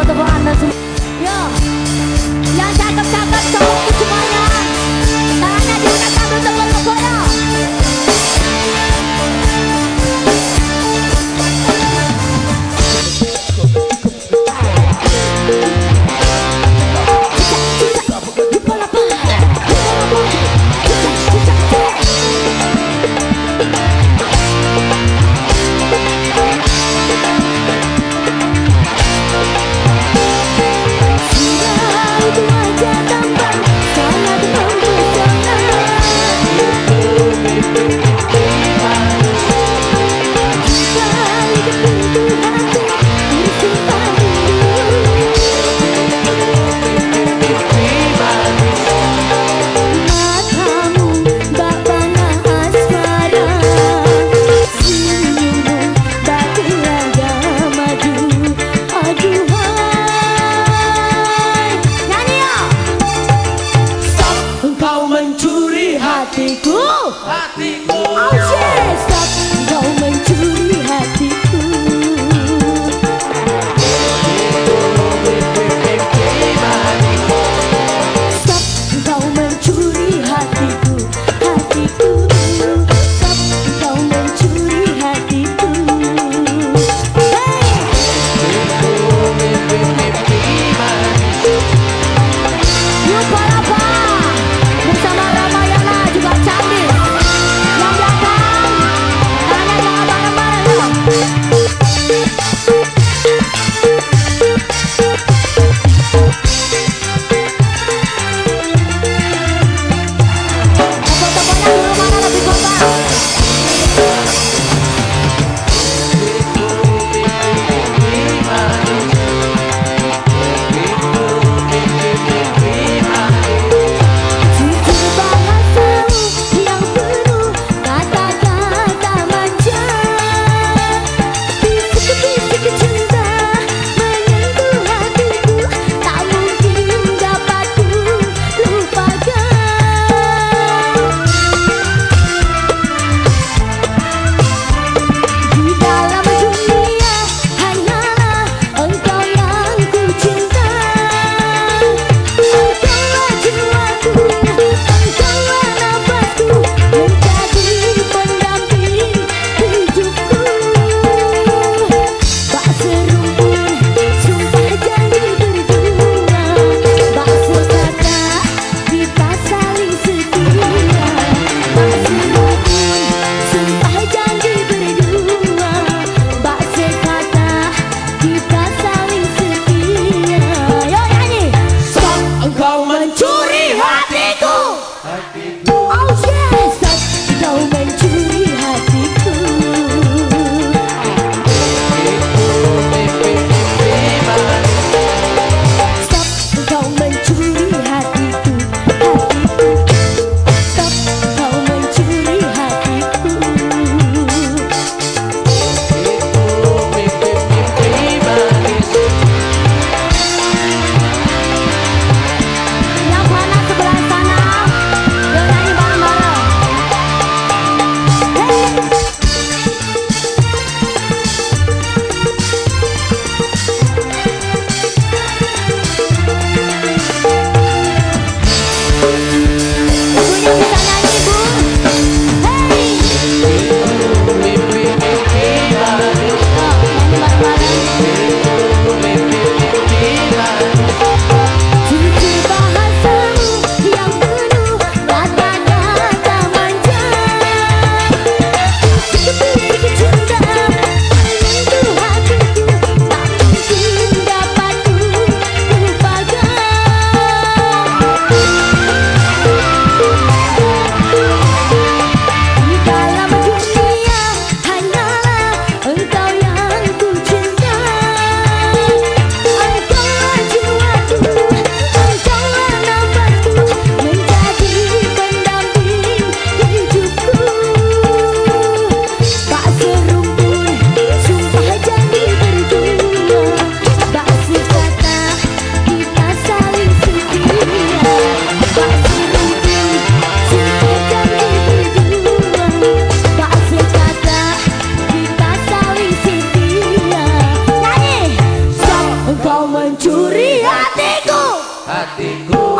tepuk anda semua. hatiku